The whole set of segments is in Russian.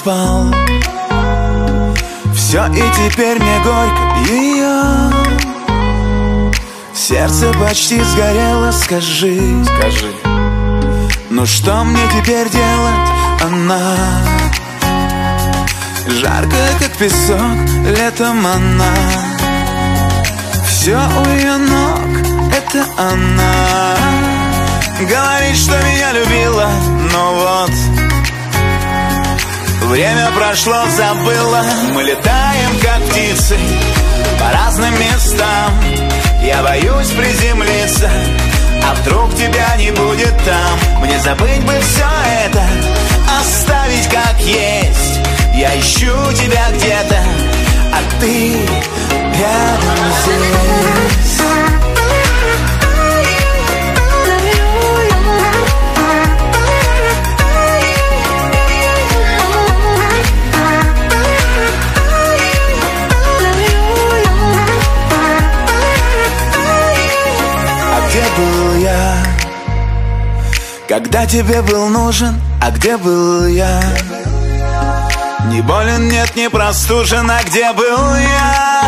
проспал Все и теперь мне горько ее Сердце почти сгорело, скажи. Скажи. Ну что мне теперь делать, она Жаркая, как песок, летом она. Все у ее ног, это она. Говорит, что меня любила, но вот Время прошло, забыла. Мы летаем, как птицы По разным местам. Я боюсь приземлиться А вдруг тебя не будет там. Мне забыть бы все это Оставить как есть. Я ищу тебя где-то А ты рядом здесь Когда тебе был нужен, а где был я? Не болен, нет, не простужен, а где был я?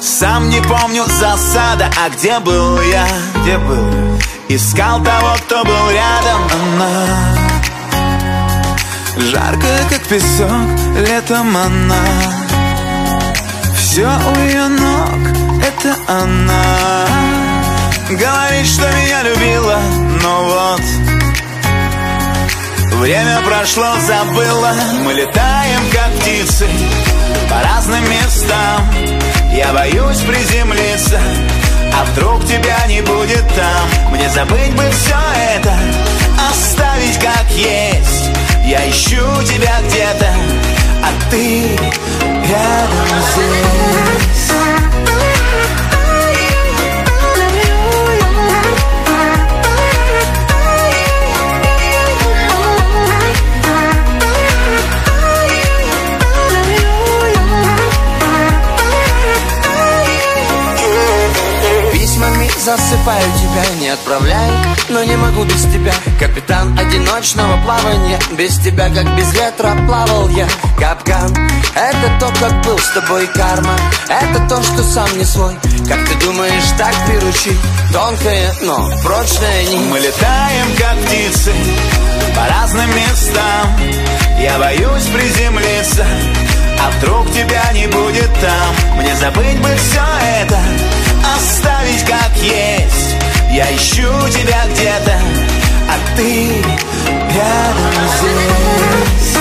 Сам не помню засада, а где был я? Где был я? Искал того, кто был рядом, она Жаркая, как песок, летом она Все у ее ног, это она Говорит, что меня любила, но вот Время прошло, забыла. Мы летаем, как птицы По разным местам. Я боюсь приземлиться А вдруг тебя не будет там. Мне забыть бы все это Оставить как есть. Я ищу тебя где-то А ты рядом здесь засыпаю тебя, не отправляй Но не могу без тебя. Капитан одиночного плавания Без тебя, как без ветра, плавал я. Капкан Это то, как был с тобой карма Это то, что сам не свой. Как ты думаешь, так приручить? Тонкая, но прочная нить Мы летаем, как птицы По разным местам. Я боюсь приземлиться а вдруг тебя не будет там. Мне забыть бы все это Оставить как есть. Я ищу тебя где-то А ты рядом здесь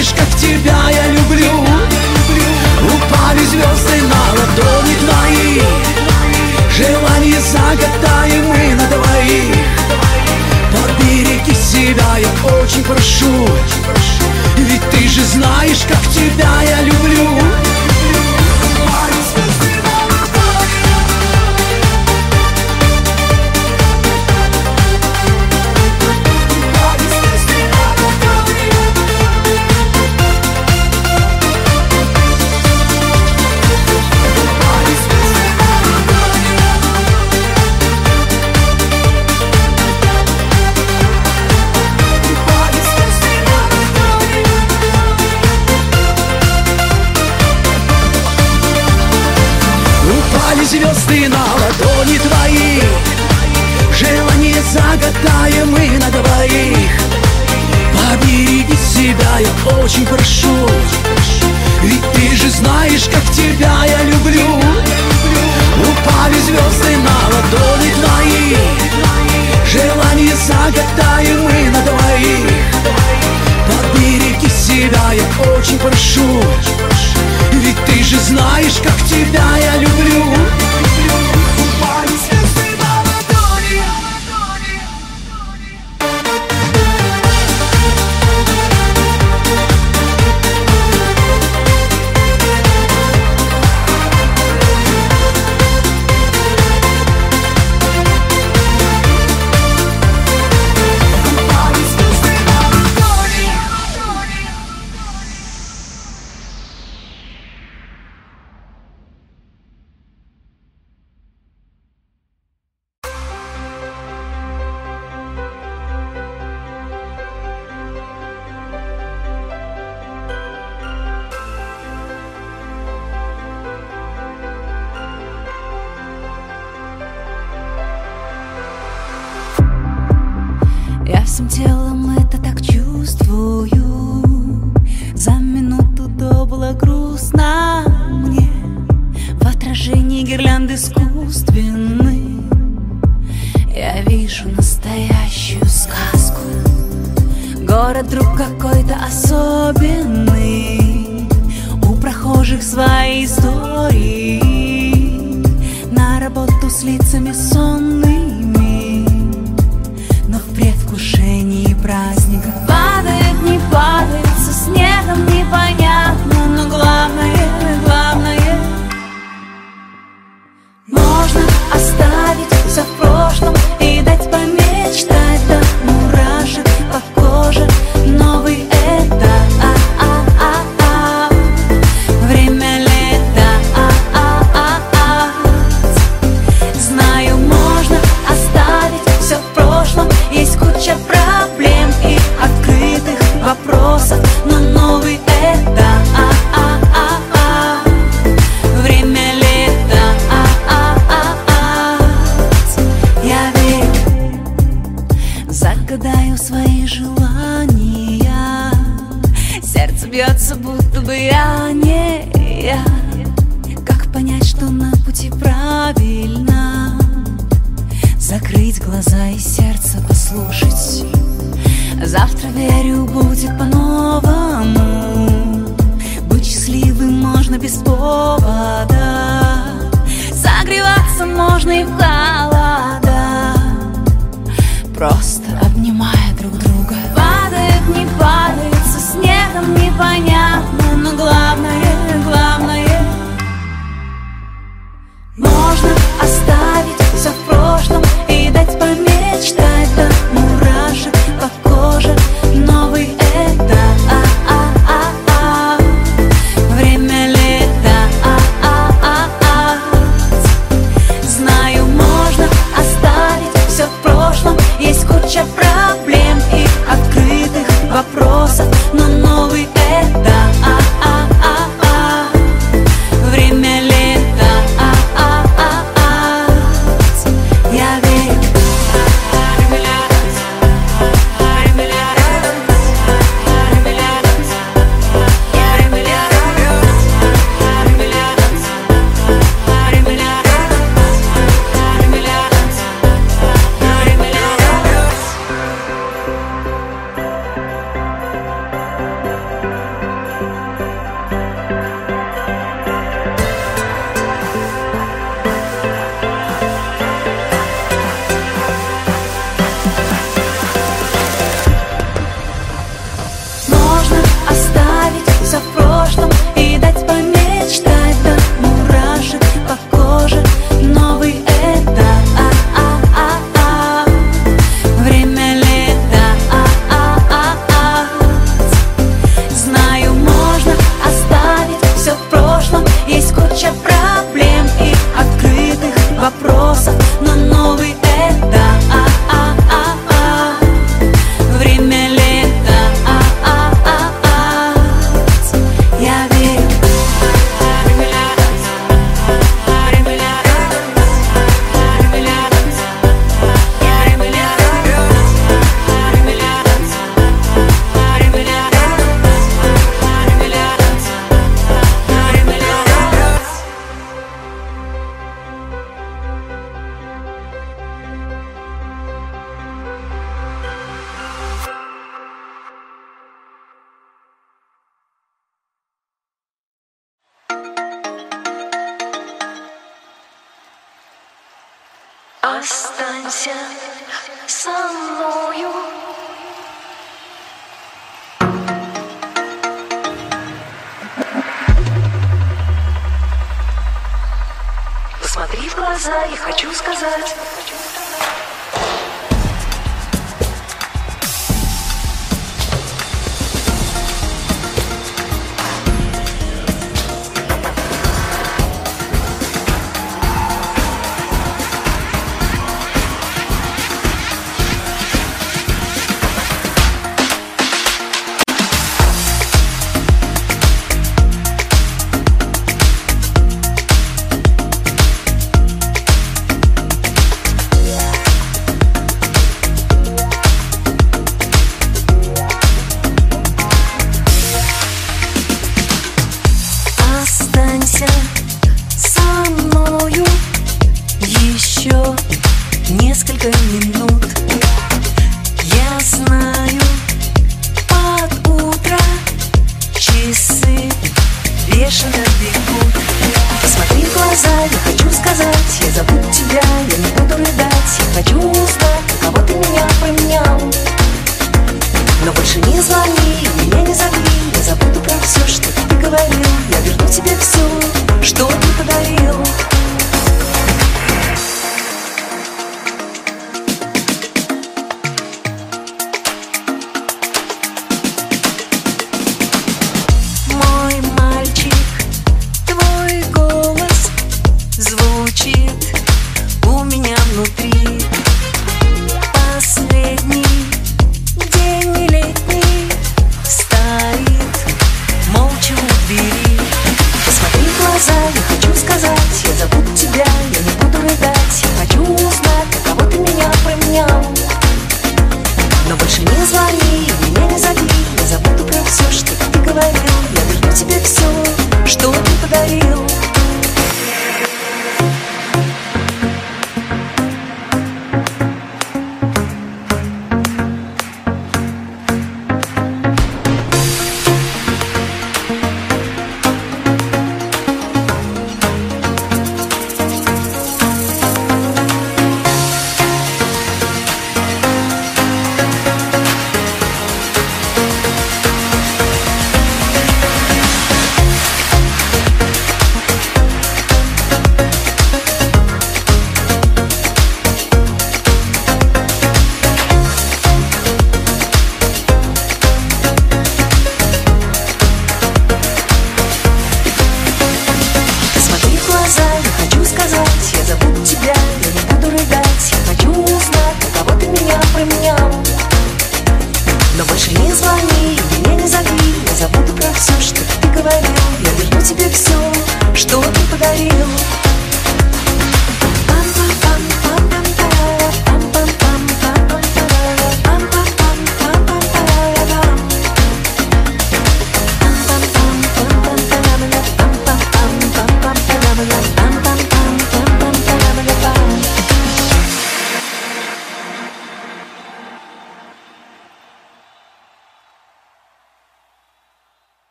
Видишь, как тебя я люблю? Упали звезды на ладони твои. Желание загадаем мы на двоих. Побереги себя, я очень прошу. Ведь ты же знаешь, как тебя я люблю.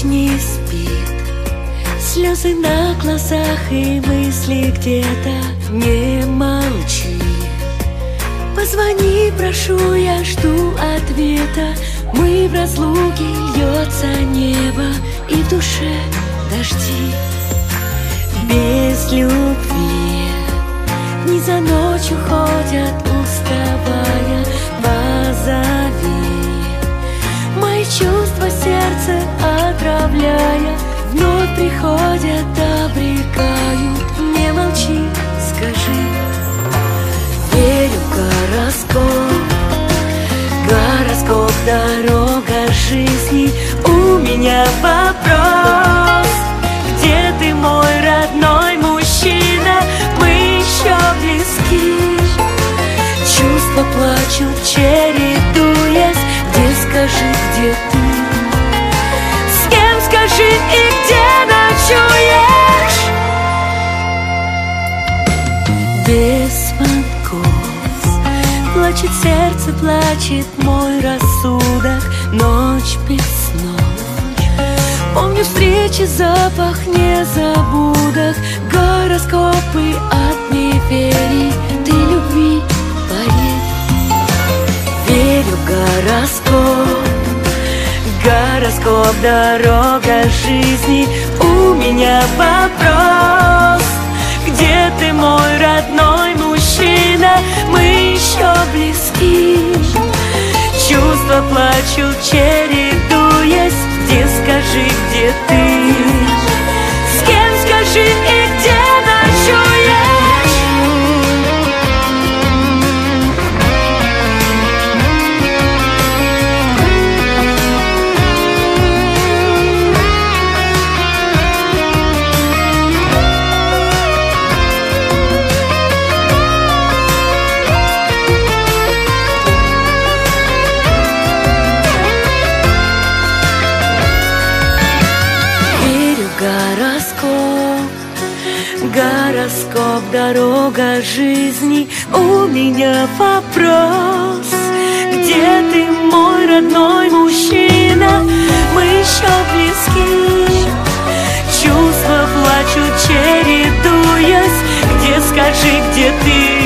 Ночь не спит. Слезы на глазах и мысли где-то Не молчи. Позвони, прошу, я жду ответа. Мы в разлуке, льется небо И в душе дожди. Без любви Дни за ночь уходят, уставая сердце отравляя Вновь приходят, обрекают. Не молчи, скажи. Верю в гороскоп. Гороскоп, дорога жизни. У меня вопрос. Где ты, мой родной мужчина? Мы еще близки. Чувства плачут, чередуясь. Где, скажи, где скажи, и где ночуешь? Без звонков Плачет сердце, плачет мой рассудок. Ночь без снов Помню встречи, запах незабудок. Гороскопы от неверий Ты любви поверь Верю в гороскоп Гороскоп, дорога жизни У меня вопрос Где ты, мой родной мужчина? Мы еще близки Чувства плачут, чередуясь Где, скажи, где ты? дорога жизни У меня вопрос Где ты, мой родной мужчина? Мы еще близки Чувства плачут, чередуясь Где, скажи, где ты?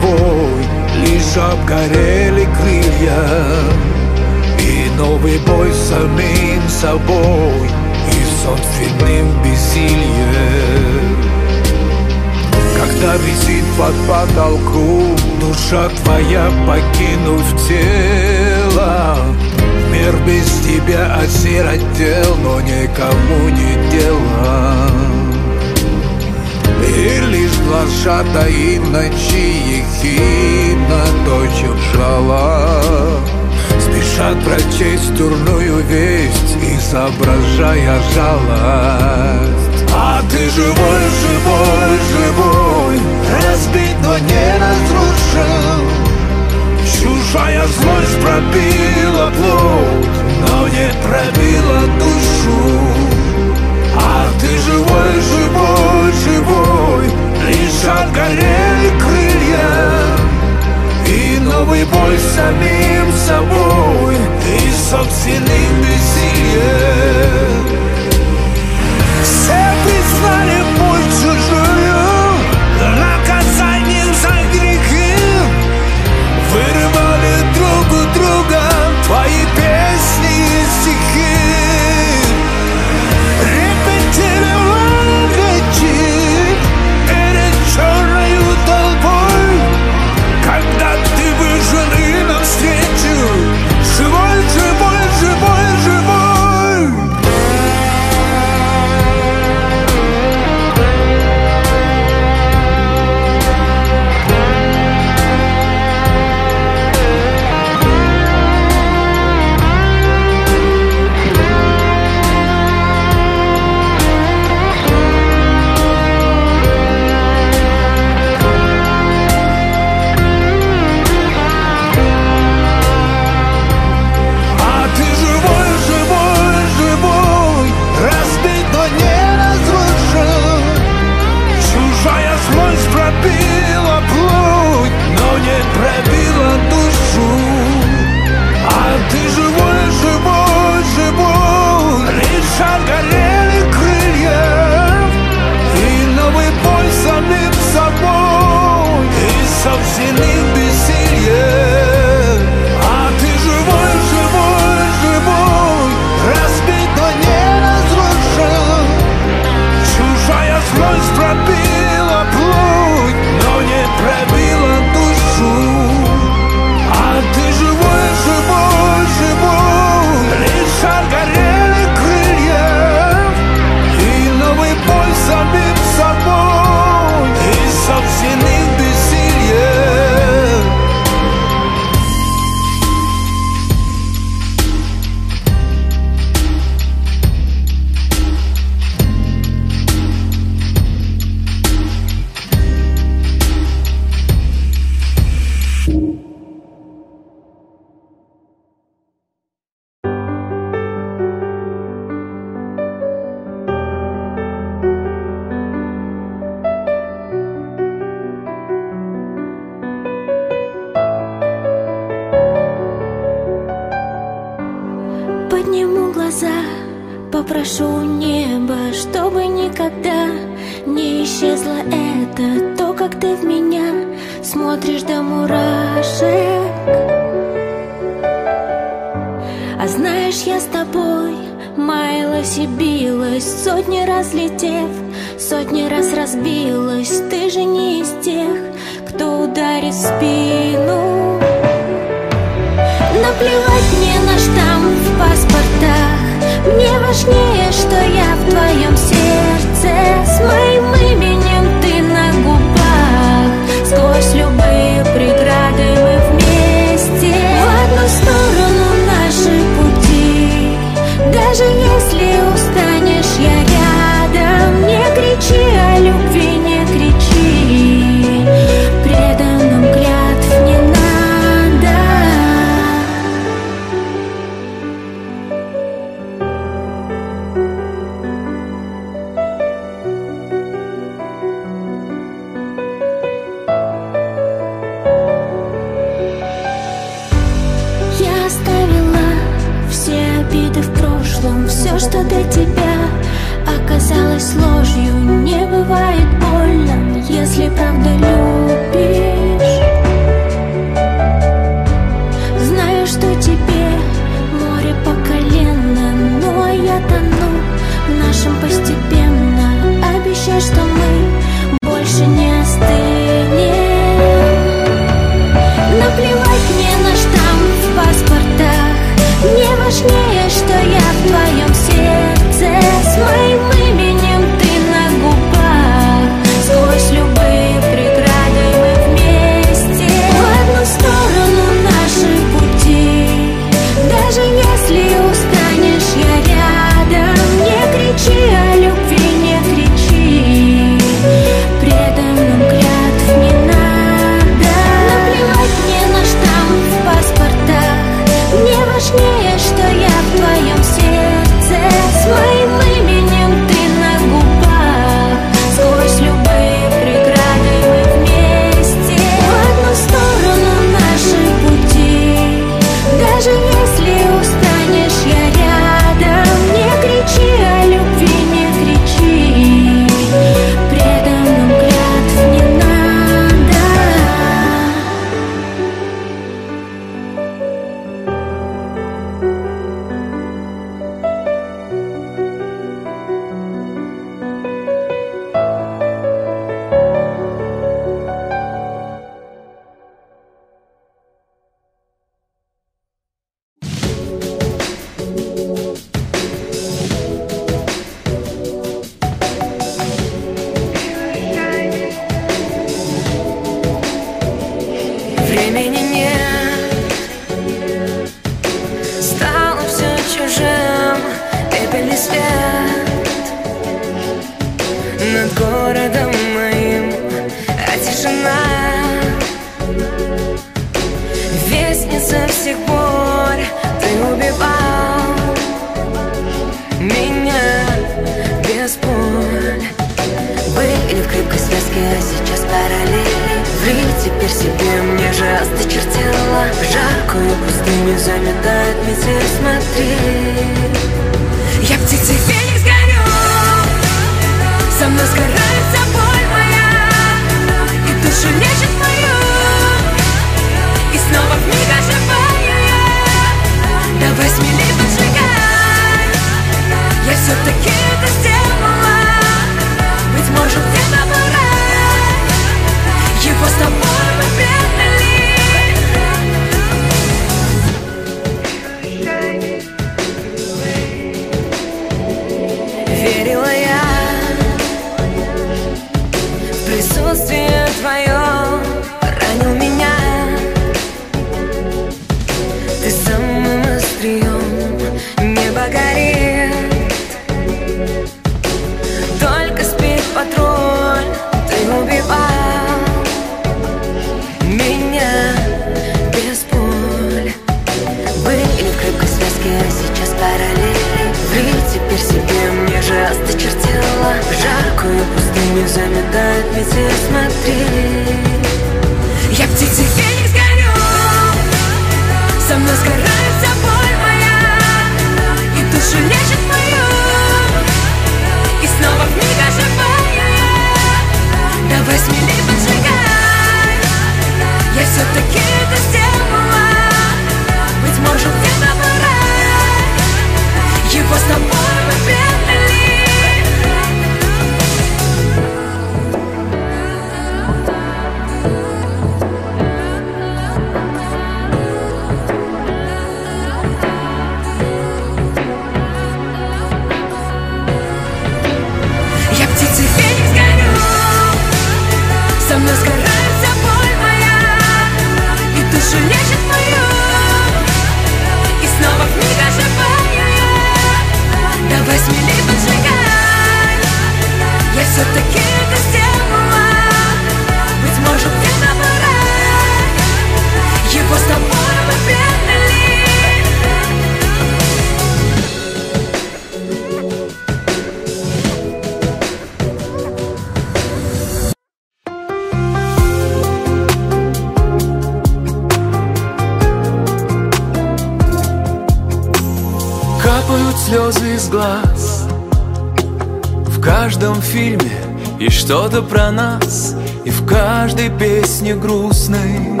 Что-то про нас И в каждой песне грустной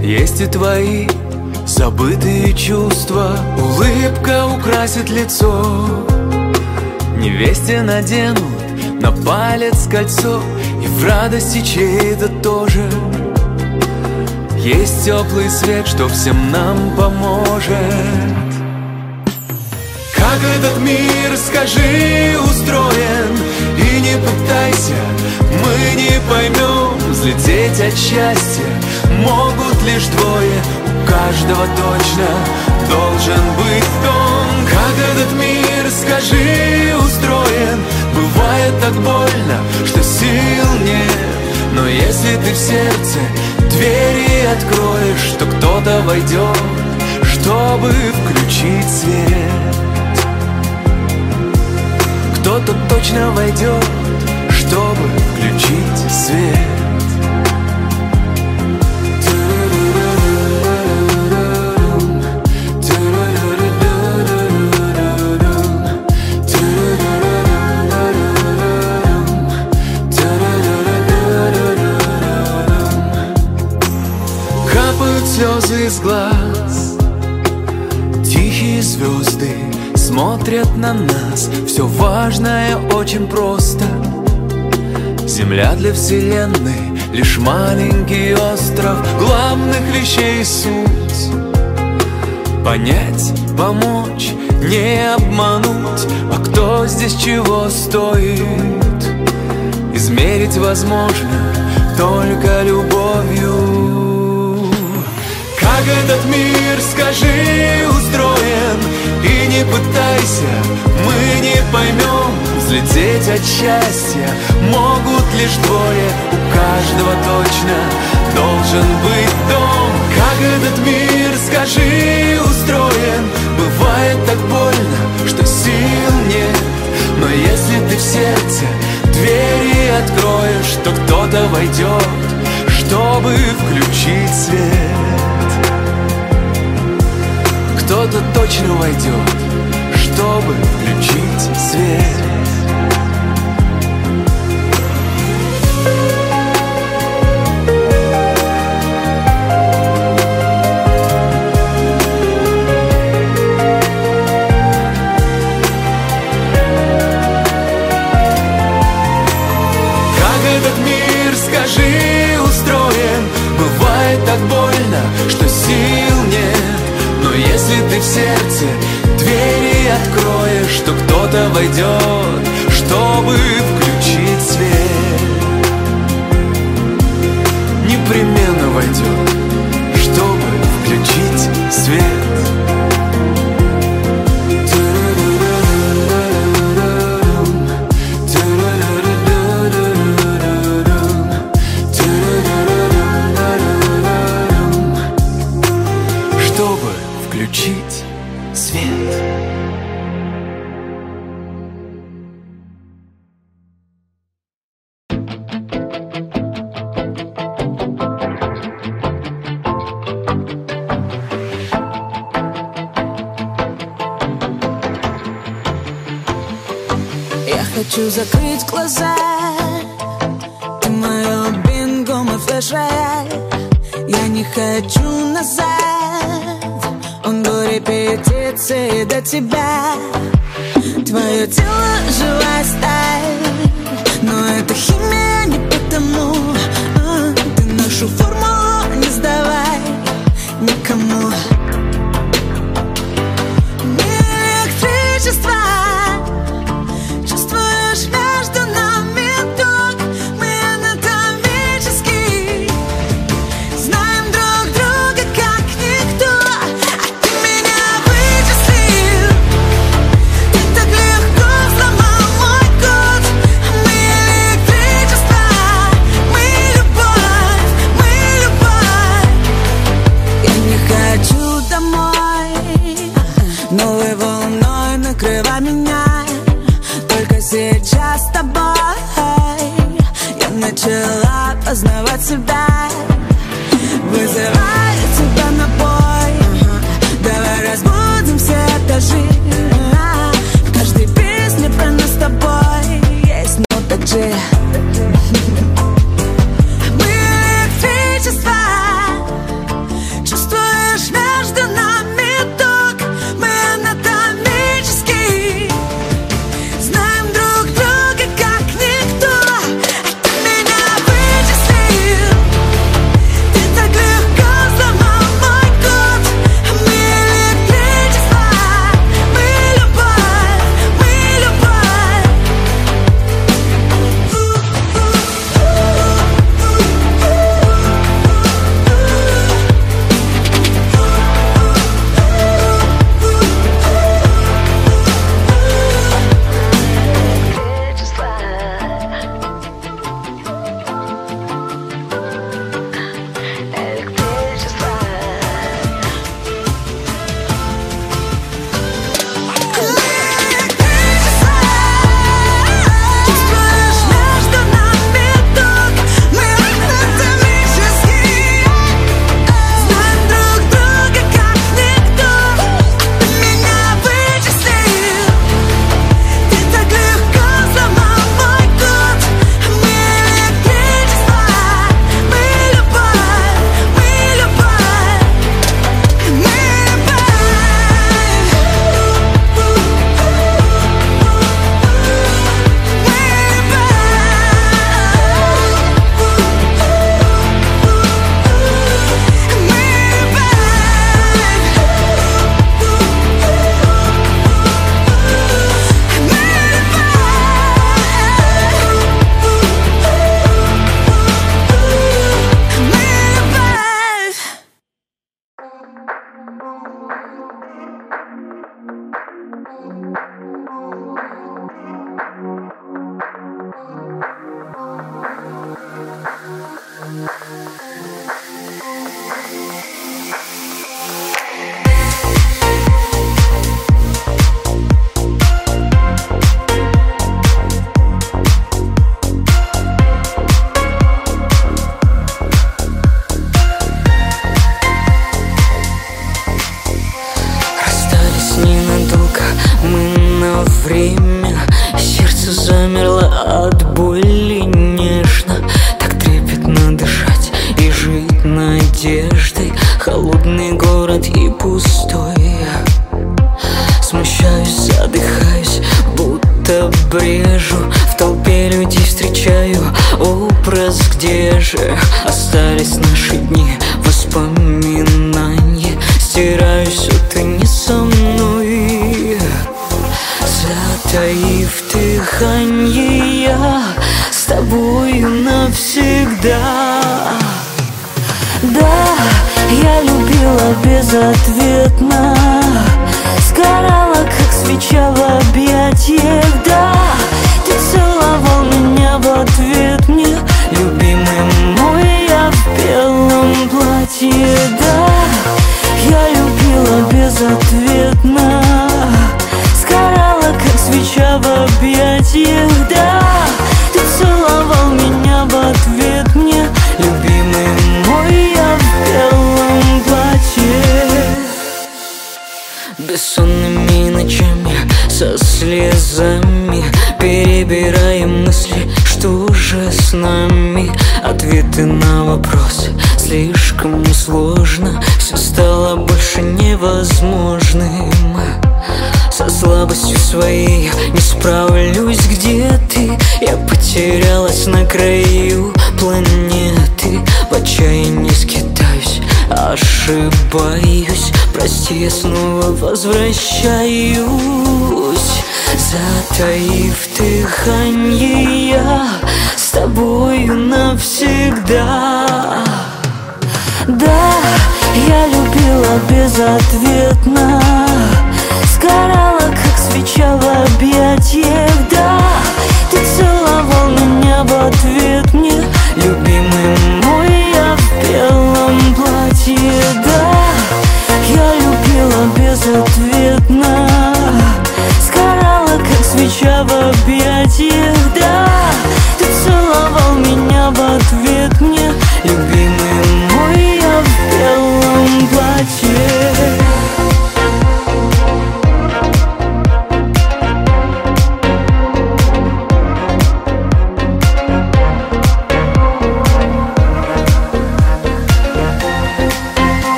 Есть и твои забытые чувства. Улыбка украсит лицо Невесте наденут на палец кольцо И в радости чьей-то тоже Есть теплый свет, что всем нам поможет. Как этот мир, скажи, устроен не пытайся, мы не поймем Взлететь от счастья. Могут лишь двое У каждого точно должен быть дом. Как этот мир, скажи, устроен? Бывает так больно, что сил нет. Но если ты в сердце двери откроешь То кто-то войдет, чтобы включить свет кто-то точно войдет, чтобы включить свет. Слезы из глаз Тихие звезды смотрят на нас. Все важное очень просто. Земля для вселенной Лишь маленький остров Главных вещей суть. Понять, помочь, не обмануть. А кто здесь чего стоит? Измерить возможно только любовью. Как этот мир, скажи, устроен и не пытайся, мы не поймем Взлететь от счастья. Могут лишь двое У каждого точно должен быть дом. Как этот мир, скажи, устроен? Бывает так больно, что сил нет. Но если ты в сердце двери откроешь То кто-то войдет, чтобы включить свет кто-то точно войдет, чтобы включить свет. Если ты в сердце двери откроешь, то кто-то войдет, чтобы включить свет. Непременно войдет,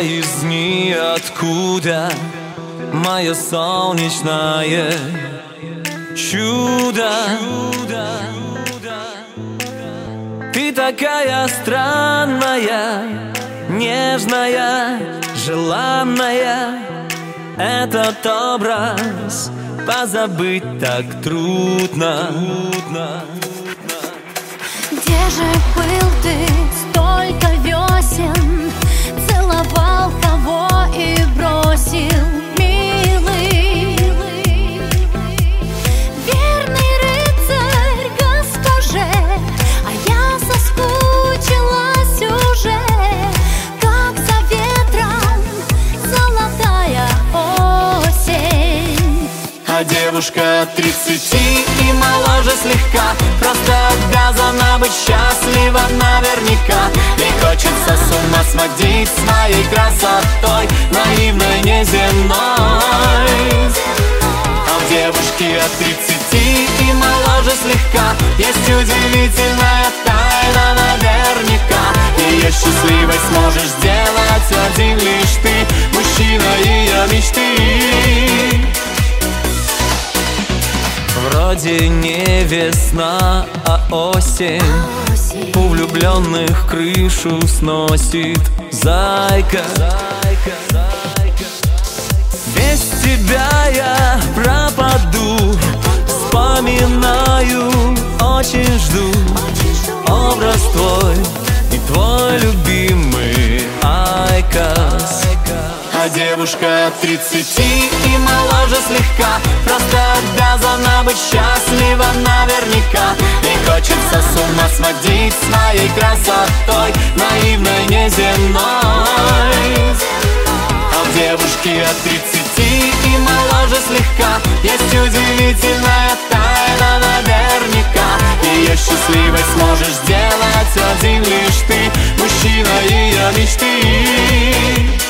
из ниоткуда Мое солнечное чудо? Ты такая странная, нежная, желанная. Этот образ позабыть так трудно. Где же был ты столько весен? Целовал кого и бросил, Девушка от тридцати и моложе слегка. Просто обязана быть счастлива наверняка. Ей хочется с ума сводить своей красотой Наивной, неземной. А в девушке от тридцати и моложе слегка. Есть удивительная тайна наверняка. Ее счастливой сможешь сделать один лишь ты Мужчина ее мечты Вроде не весна, а осень У влюбленных крышу сносит Зайка. Без тебя я пропаду. Вспоминаю, очень жду. Образ твой и твой любимый IQOS а девушка от тридцати и моложе слегка. Просто обязана быть счастлива наверняка. И хочется с ума сводить своей красотой Наивной, неземной. А в девушке от тридцати и моложе слегка. Есть удивительная тайна наверняка. Ее счастливой сможешь сделать один лишь ты Мужчина ее мечты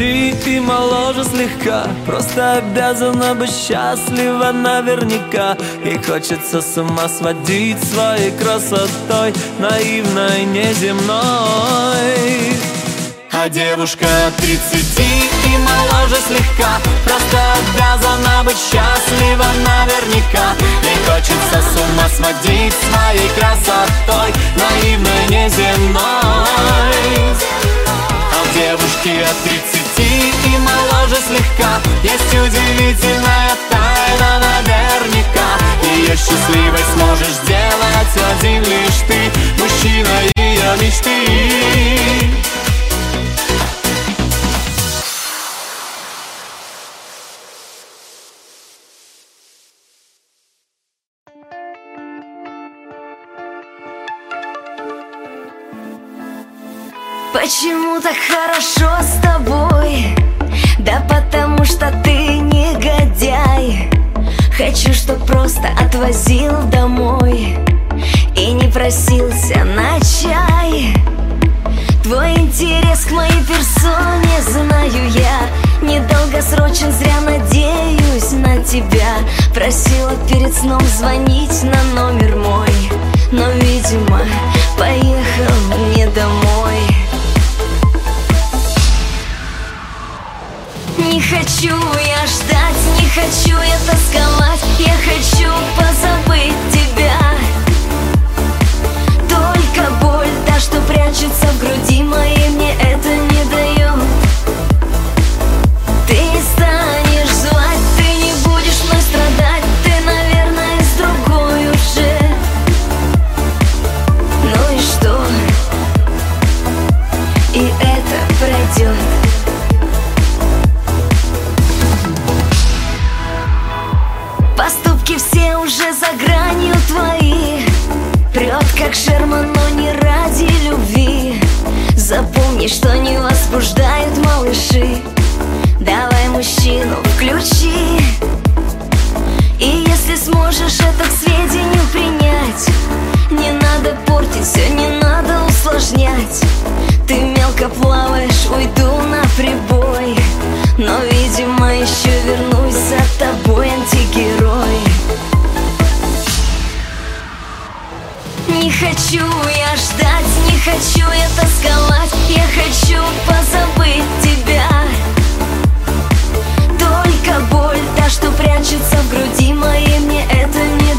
тридцати и моложе слегка Просто обязана быть счастлива наверняка. И хочется с ума сводить своей красотой Наивной, неземной. А девушка от тридцати и моложе слегка Просто обязана быть счастлива наверняка. И хочется с ума сводить своей красотой Наивной, неземной. А в девушке от тридцати и моложе слегка Есть удивительная тайна наверняка Ее счастливой сможешь сделать один лишь ты Мужчина ее мечты Почему так хорошо с тобой? Да потому что ты негодяй. Хочу, чтоб просто отвозил домой И не просился на чай. Твой интерес к моей персоне знаю я. Недолгосрочен, зря надеюсь на тебя. Просила перед сном звонить на номер мой Но, видимо, поехал мне домой. Не хочу я ждать, не хочу я тосковать Я хочу позабыть тебя. Только боль, та, что прячется в груди моей Мне это не твои. Прет, как шерман, но не ради любви. Запомни, что не возбуждают малыши. Давай мужчину включи. И если сможешь это к сведению принять Не надо портить все, не надо усложнять. Ты мелко плаваешь, уйду на прибой. Но, видимо, еще вернусь за тобой, антигерой. хочу я ждать, не хочу я тосковать, я хочу позабыть тебя. Только боль, та, что прячется в груди моей, мне это не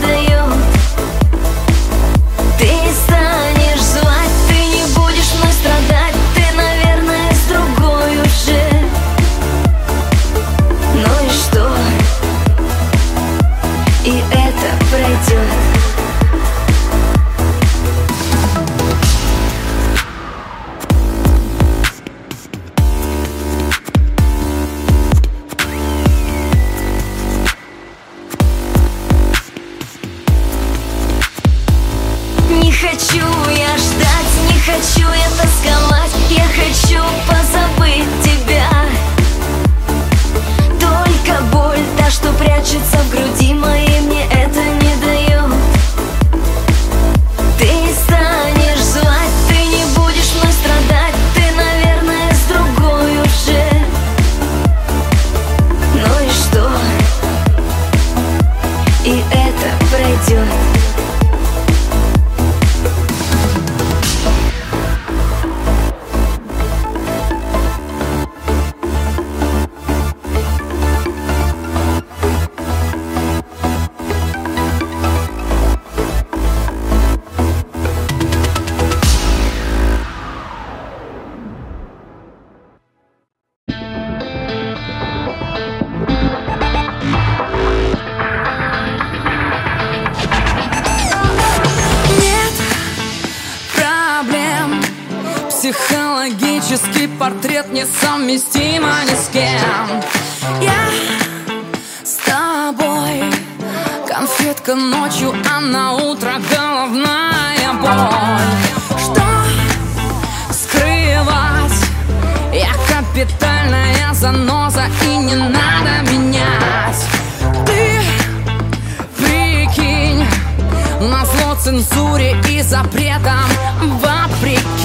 Корчится в груди моей цензуре и запретам. Вопреки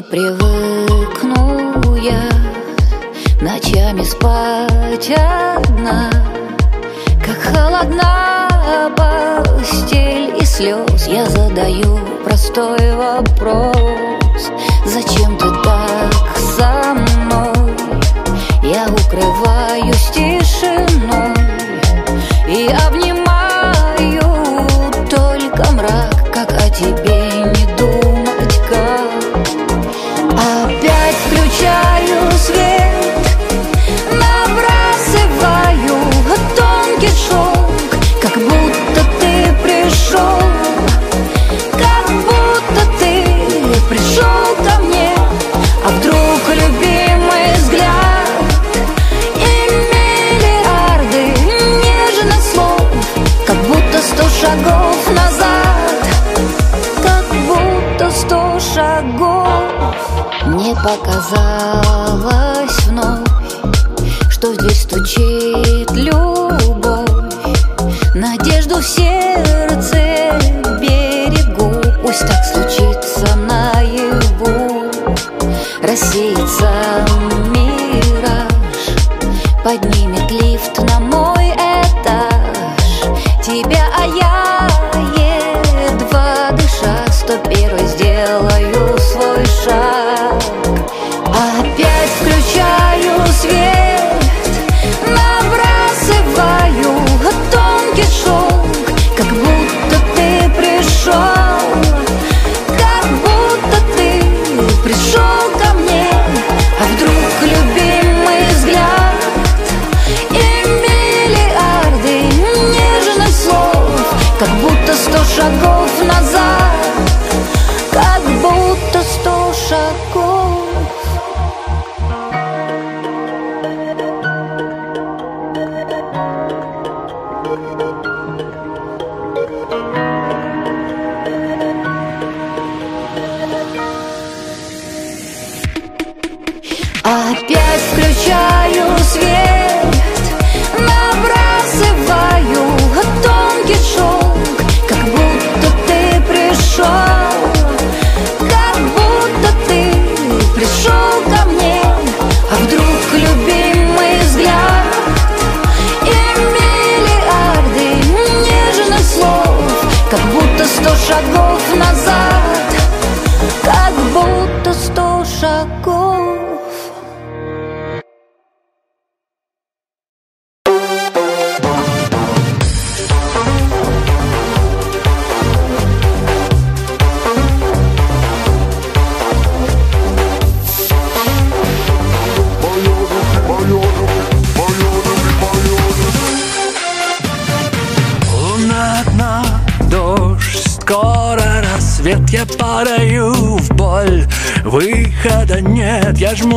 привыкну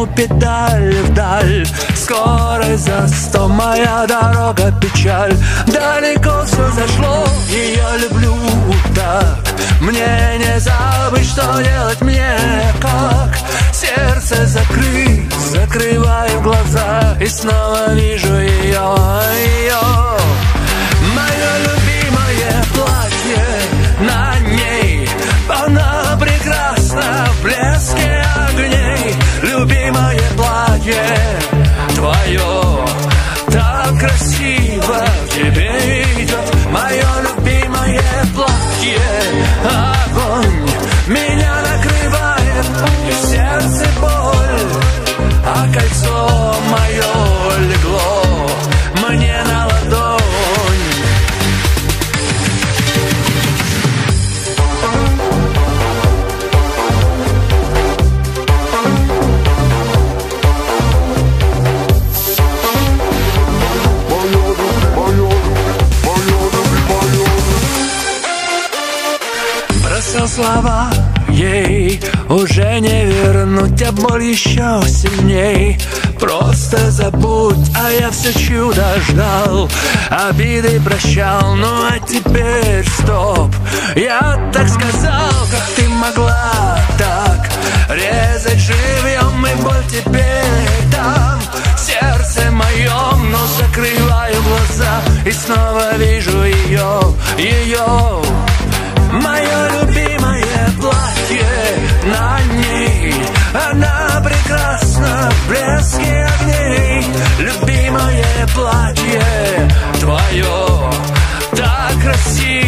Я жму педаль вдаль, скорость за сто Моя дорога печаль, далеко все зашло Ее люблю так, мне не забыть Что делать мне, как. Сердце закрыть Закрываю глаза. И снова вижу ее, ее платье слова. Ей Уже не вернуть, а боль еще сильней. Просто забудь, а я все чудо ждал. Обиды прощал, ну а теперь стоп. Я так сказал, как ты могла так Резать живьем и боль теперь там. В сердце моем, но закрываю глаза И снова вижу ее, ее Мое блеске огней Любимое платье твое. Так красиво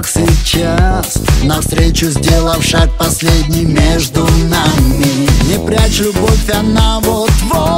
как сейчас. Навстречу сделав шаг последний между нами. Не прячь любовь, она вот-вот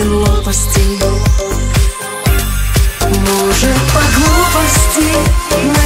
сплетен лопастей Может, по глупости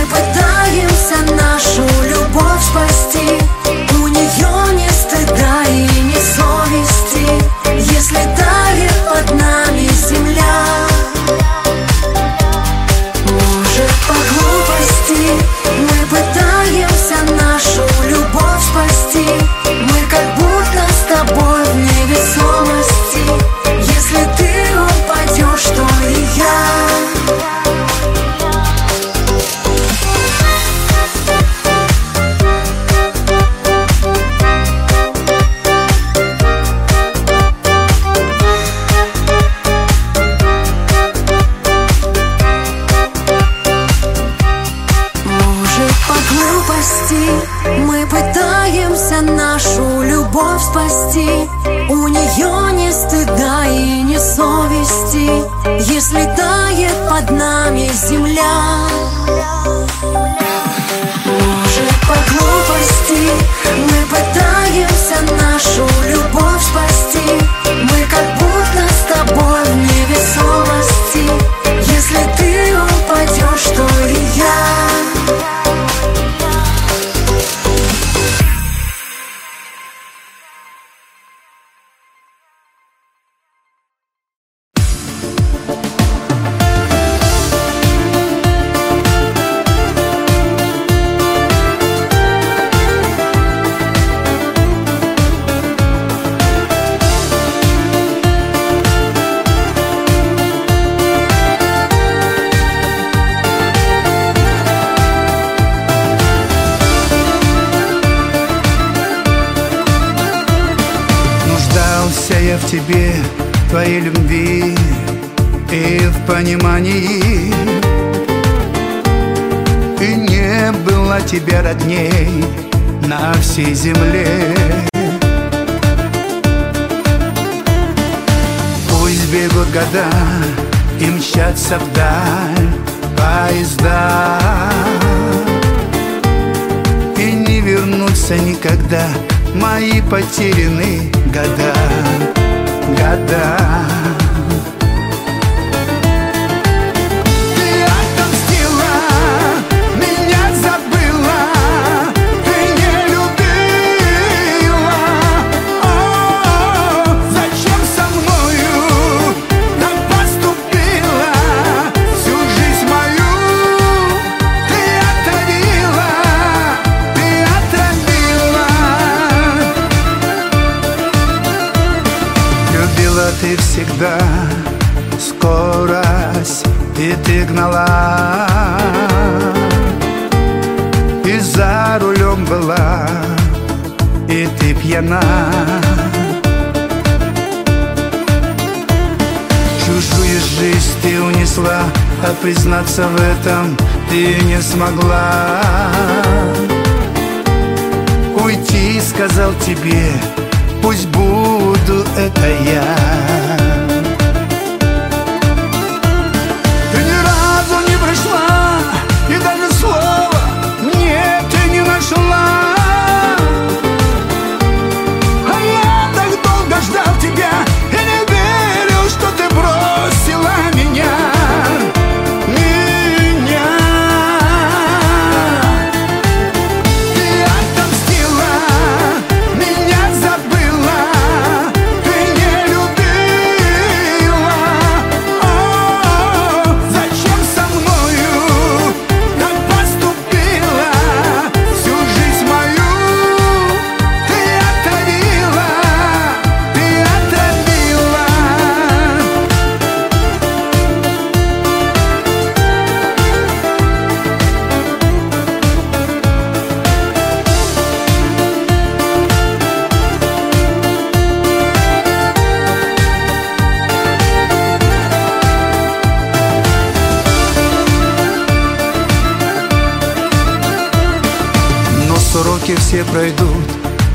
все пройдут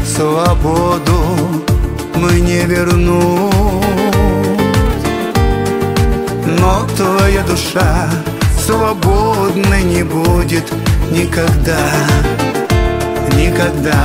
Свободу мы не вернут Но твоя душа свободной не будет никогда Никогда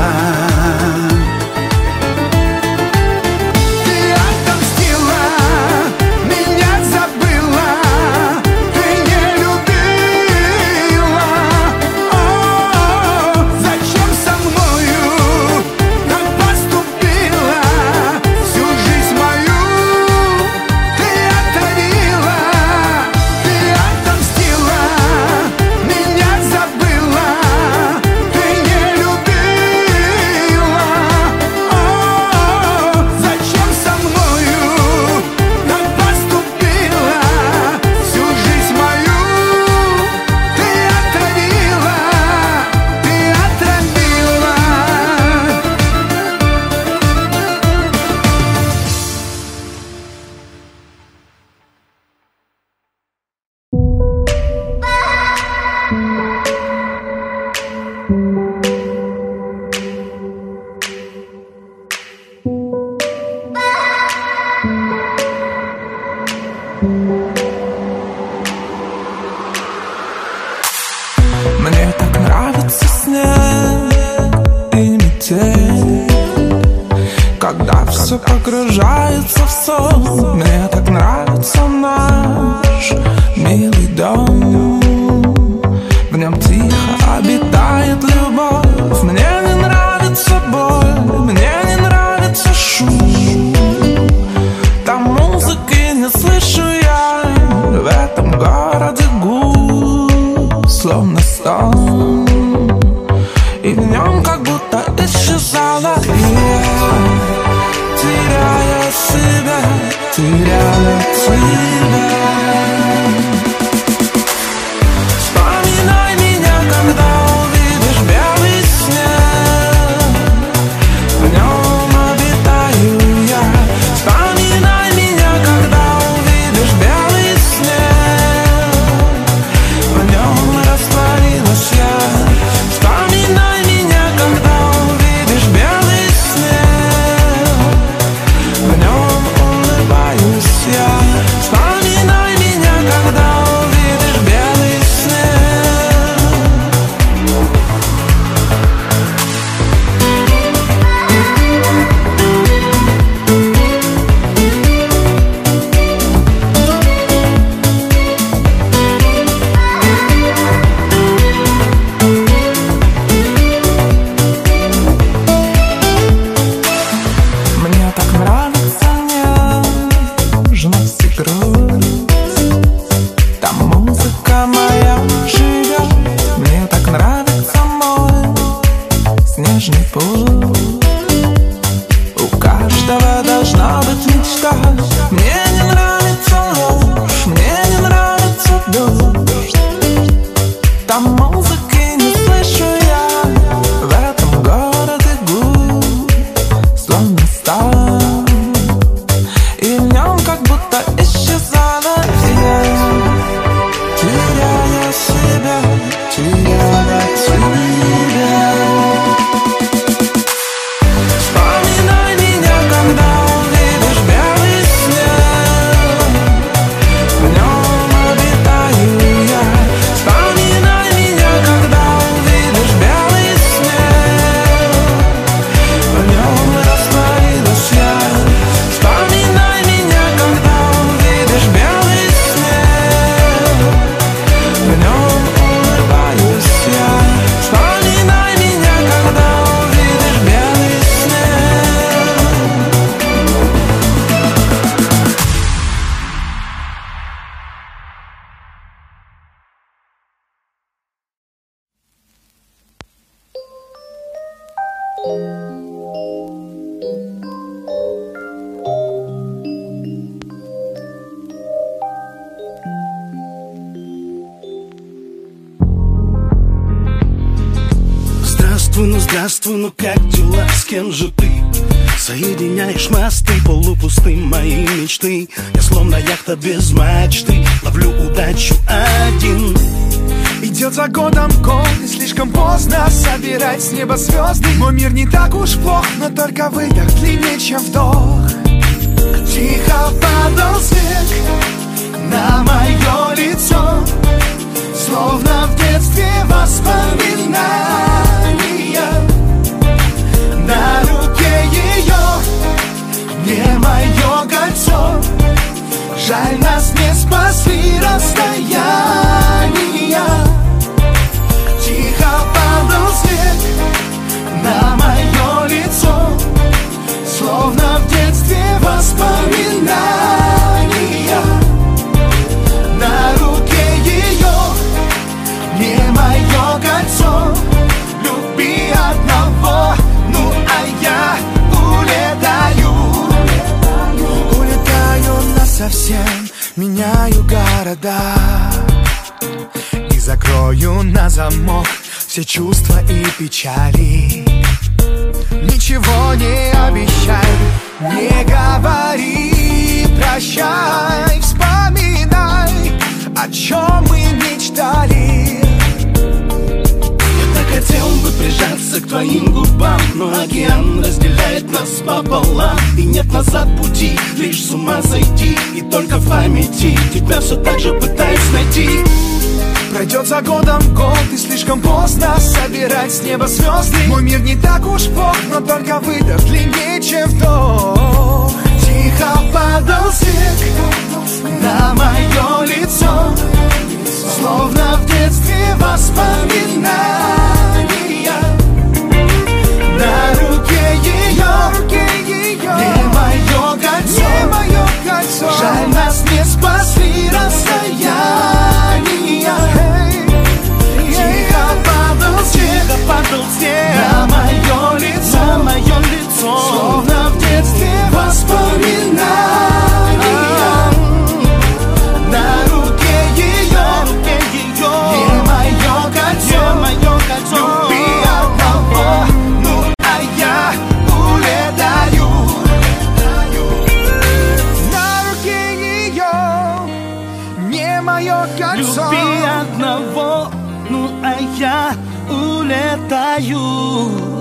Здравствуй, ну как дела, с кем же ты? Соединяешь мосты полупустые мои мечты. Я словно яхта без мачты Ловлю удачу один. Идет за годом год и слишком поздно собирать с неба звезды. Мой мир не так уж плох, но только выдох длиннее, чем вдох. Тихо падал снег на мое лицо Словно в детстве воспоминания не мое кольцо? Жаль, нас не спасли расстояния. Тихо падал снег на мое лицо Словно в детстве воспоминания насовсем, меняю города. И закрою на замок все чувства и печали. Ничего не обещай, не говори Прощай, вспоминай, о чем мы мечтали хотел бы прижаться к твоим губам Но океан разделяет нас пополам. И нет назад пути, лишь с ума сойти И только в памяти тебя все так же пытаюсь найти. Пройдет за годом год и слишком поздно собирать с неба звезды Мой мир не так уж плох, но только выдох длиннее, чем вдох Тихо падал снег на мое лицо Словно в детстве воспоминания На руке ее, не мое кольцо, Жаль, нас не спасли расстояния. Тихо падал снег, падал снег. На мое лицо, на мое лицо. Словно в детстве воспоминания you.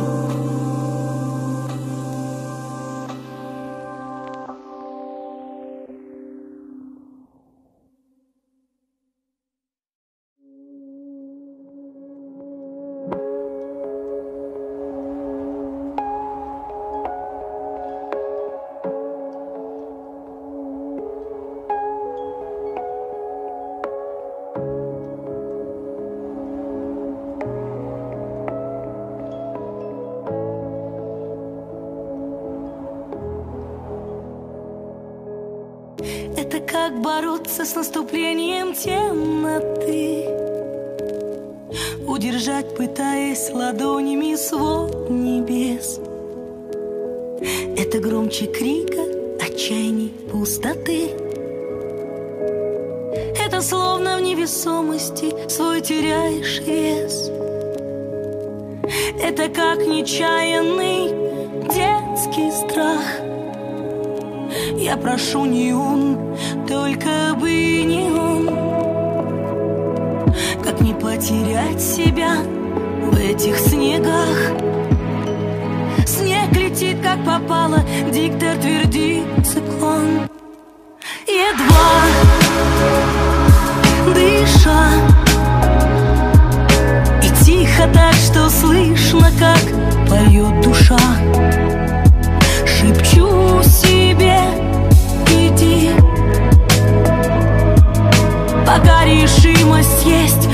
Поет душа. Шепчу себе иди. Пока решимость есть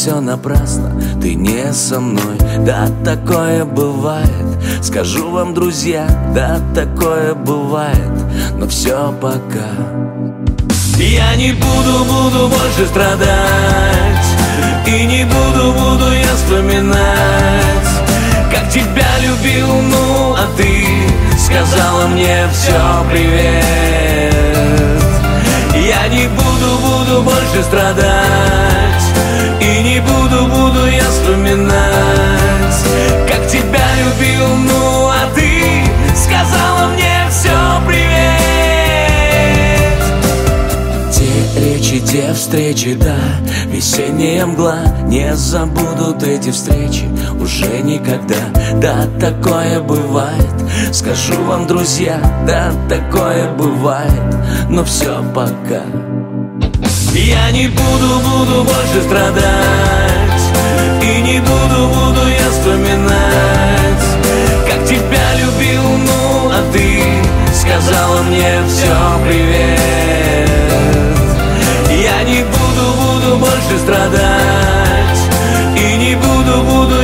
все напрасно Ты не со мной, да такое бывает. Скажу вам, друзья, да такое бывает. Но все пока. Я не буду, буду больше страдать. И не буду, буду я вспоминать. Как тебя любил, ну, а ты Сказала мне все, привет. Я не буду, буду больше страдать вспоминать Как тебя любил, ну, а ты Сказала мне все, привет Те речи, те встречи, да Весенняя мгла. Не забудут эти встречи Уже никогда. Да, такое бывает. Скажу вам, друзья Да, такое бывает. Но все пока. Я не буду, буду больше страдать буду, буду я вспоминать. Как тебя любил, ну, а ты Сказала мне все, привет. Я не буду, буду больше страдать. И не буду, буду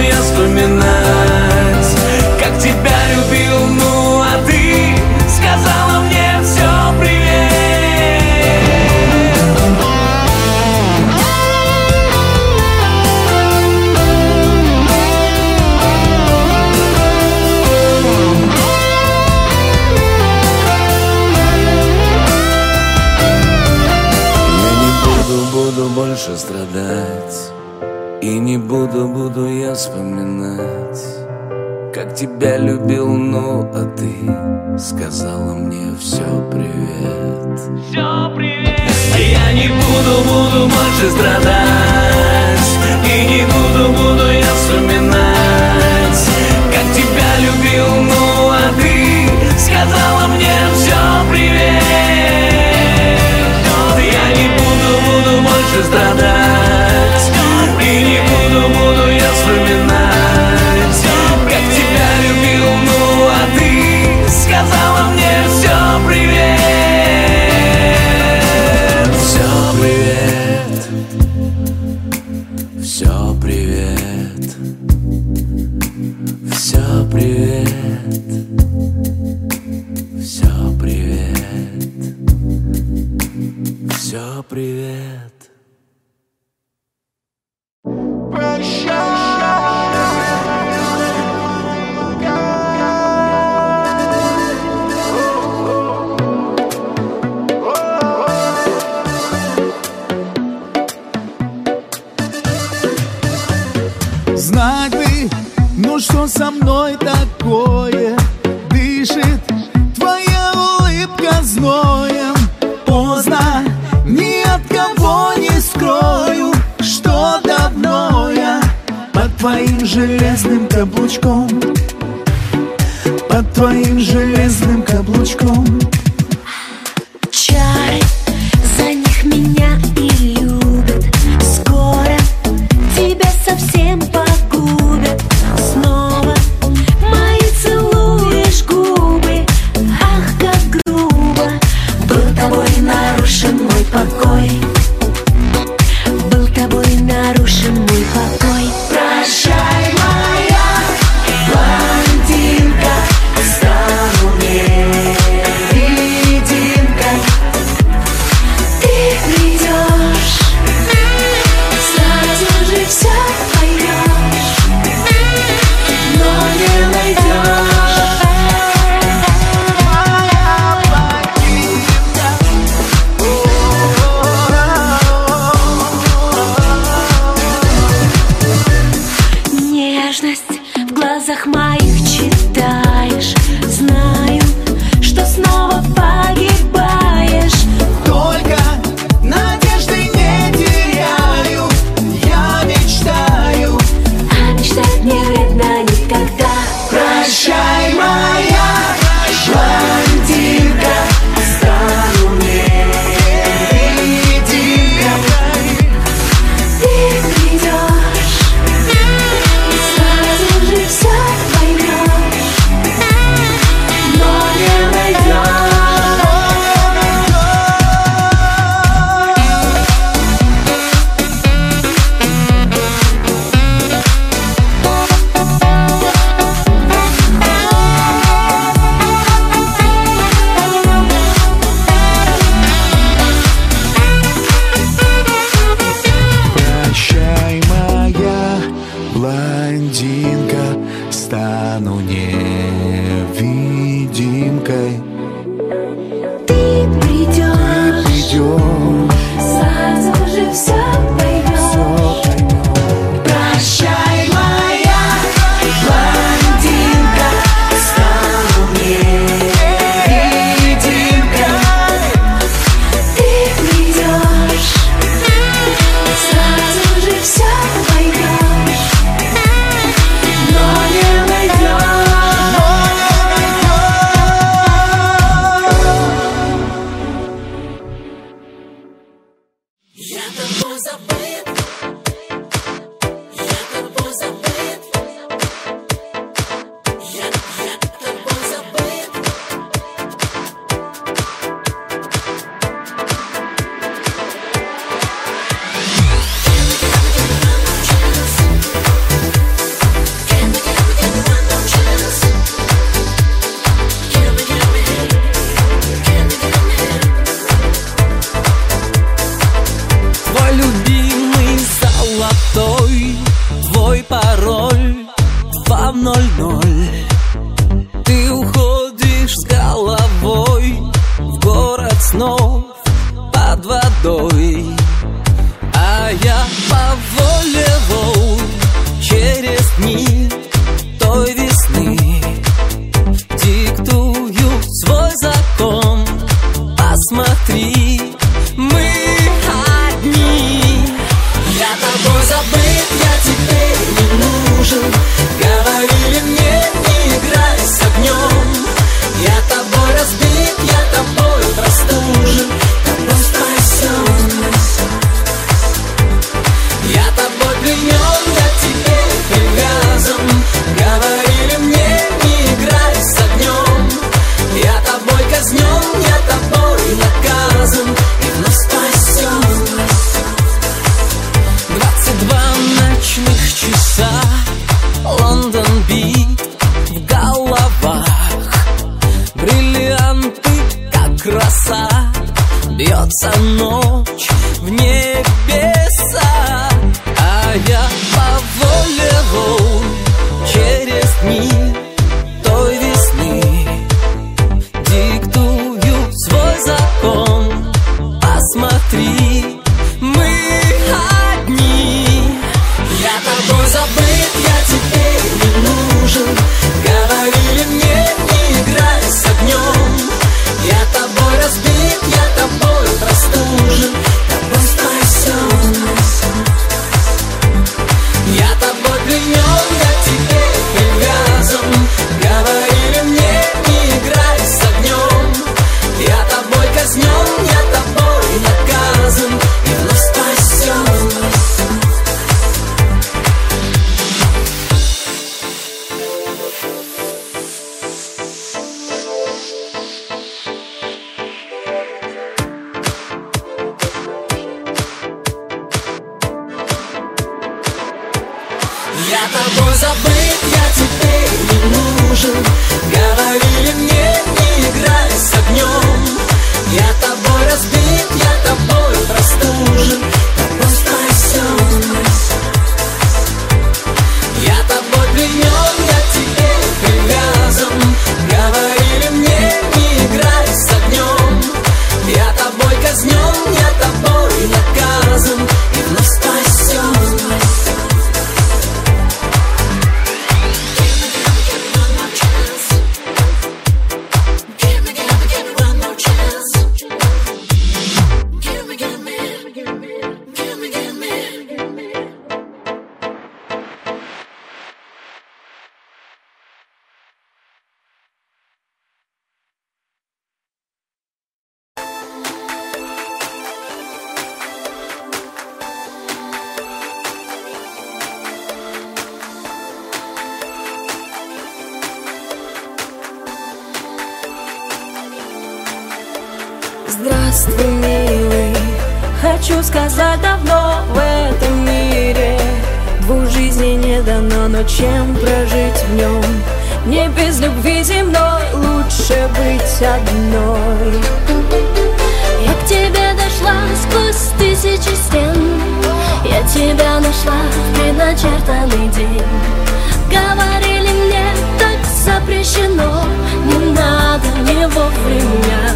буду, буду я вспоминать Как тебя любил, ну а ты Сказала мне все привет. Все привет. А я не буду, буду больше страдать И не буду, буду я вспоминать Как тебя любил, ну а ты Сказала глаза давно в этом мире. Двух жизней не дано, но чем прожить в нем? Мне без любви земной лучше быть одной. Я к тебе дошла сквозь тысячи стен. Я тебя нашла в предначертанный день. Говорили мне, так запрещено Не надо, не вовремя.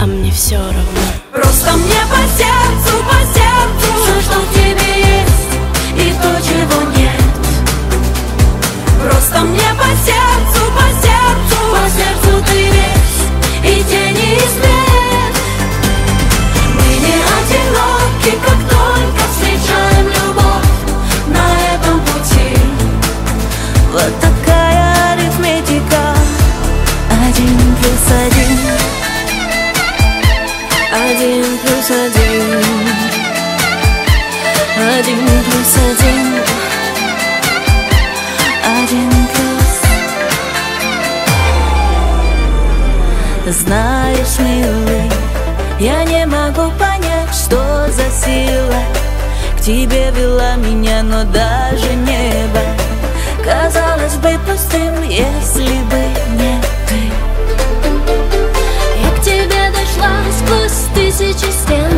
А мне все равно. Просто мне по сердцу myself. тебе вела меня, но даже небо Казалось бы пустым, если бы не ты. Я к тебе дошла сквозь тысячи стен.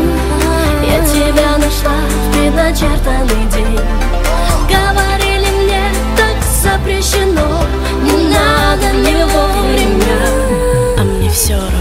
Я тебя нашла в предначертанный день. Говорили мне, так запрещено Не надо, не вовремя. А мне все равно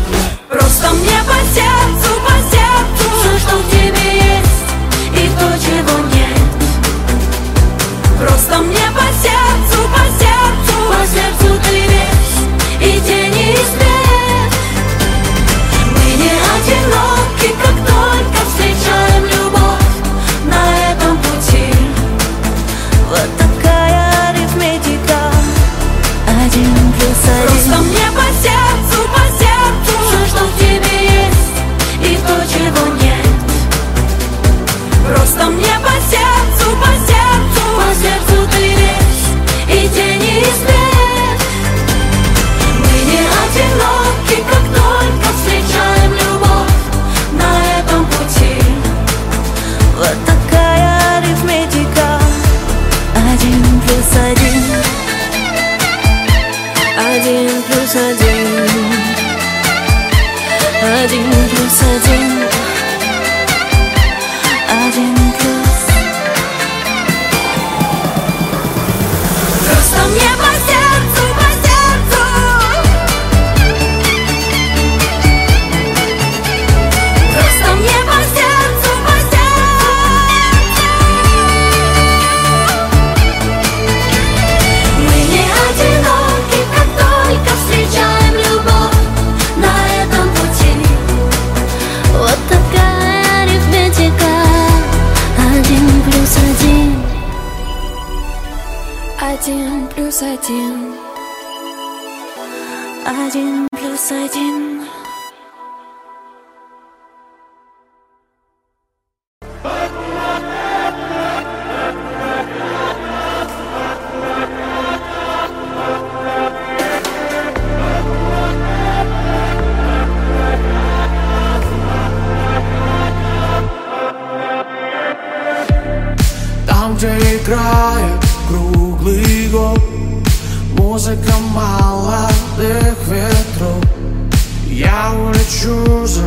Я улечу за